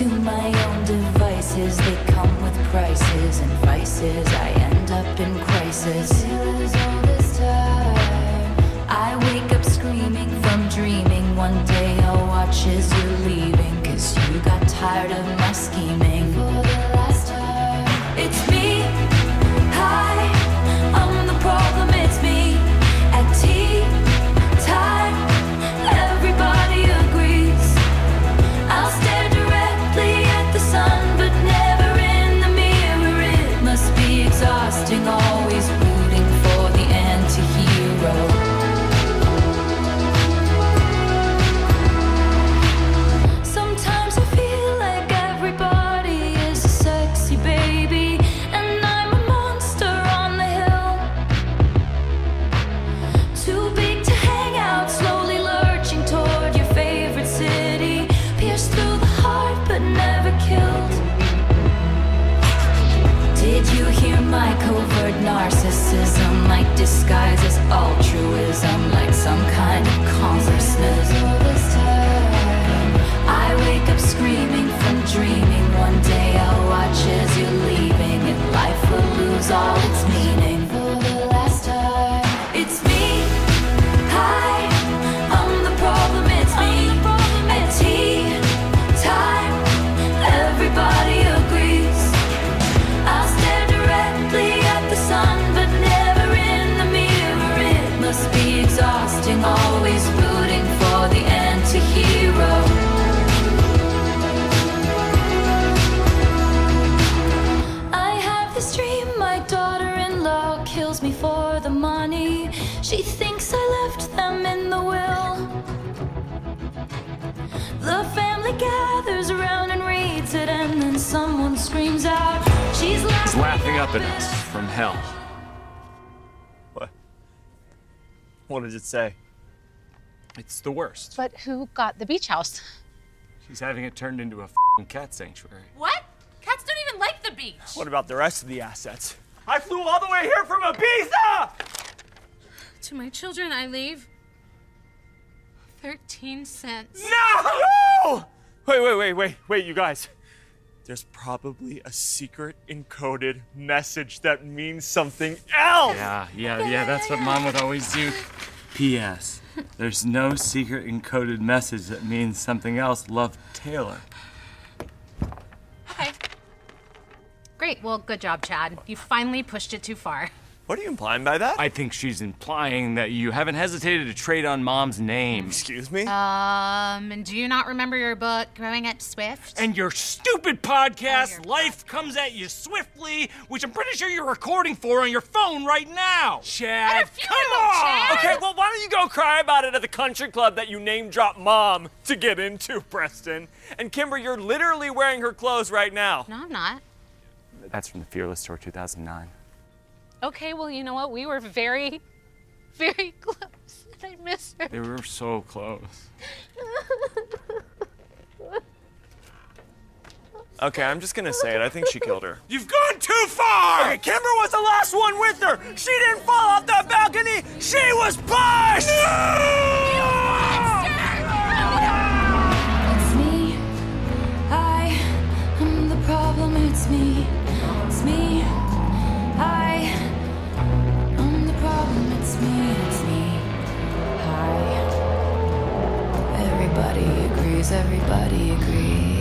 to my own devices. They come with prices and vices. I end up in crisis. I wake up screaming from dreaming. One day I'll watch as you're leaving. Cause you got tired of my She thinks I left them in the will. The family gathers around and reads it, and then someone screams out, She's laughing, He's laughing up at us from hell. What? What does it say? It's the worst. But who got the beach house? She's having it turned into a fing cat sanctuary. What? Cats don't even like the beach. What about the rest of the assets? I flew all the way here from Ibiza! To my children, I leave 13 cents. No! Wait, wait, wait, wait, wait, you guys. There's probably a secret encoded message that means something else! Yeah, yeah, yeah, that's what mom would always do. P.S. There's no secret encoded message that means something else. Love Taylor. Okay. Great. Well, good job, Chad. You finally pushed it too far. What are you implying by that? I think she's implying that you haven't hesitated to trade on mom's name. Excuse me? Um, and do you not remember your book, Growing Up Swift? and your stupid podcast, your Life Comes at You Swiftly, which I'm pretty sure you're recording for on your phone right now. Chad, come on! Okay, well, why don't you go cry about it at the country club that you name drop mom to get into, Preston? And Kimber, you're literally wearing her clothes right now. No, I'm not. That's from the Fearless Tour 2009. Okay, well, you know what? We were very, very close. I miss her. They were so close. Okay, I'm just gonna say it. I think she killed her. You've gone too far! Okay, Kimber was the last one with her. She didn't fall off that balcony. She was pushed. It's everybody agrees.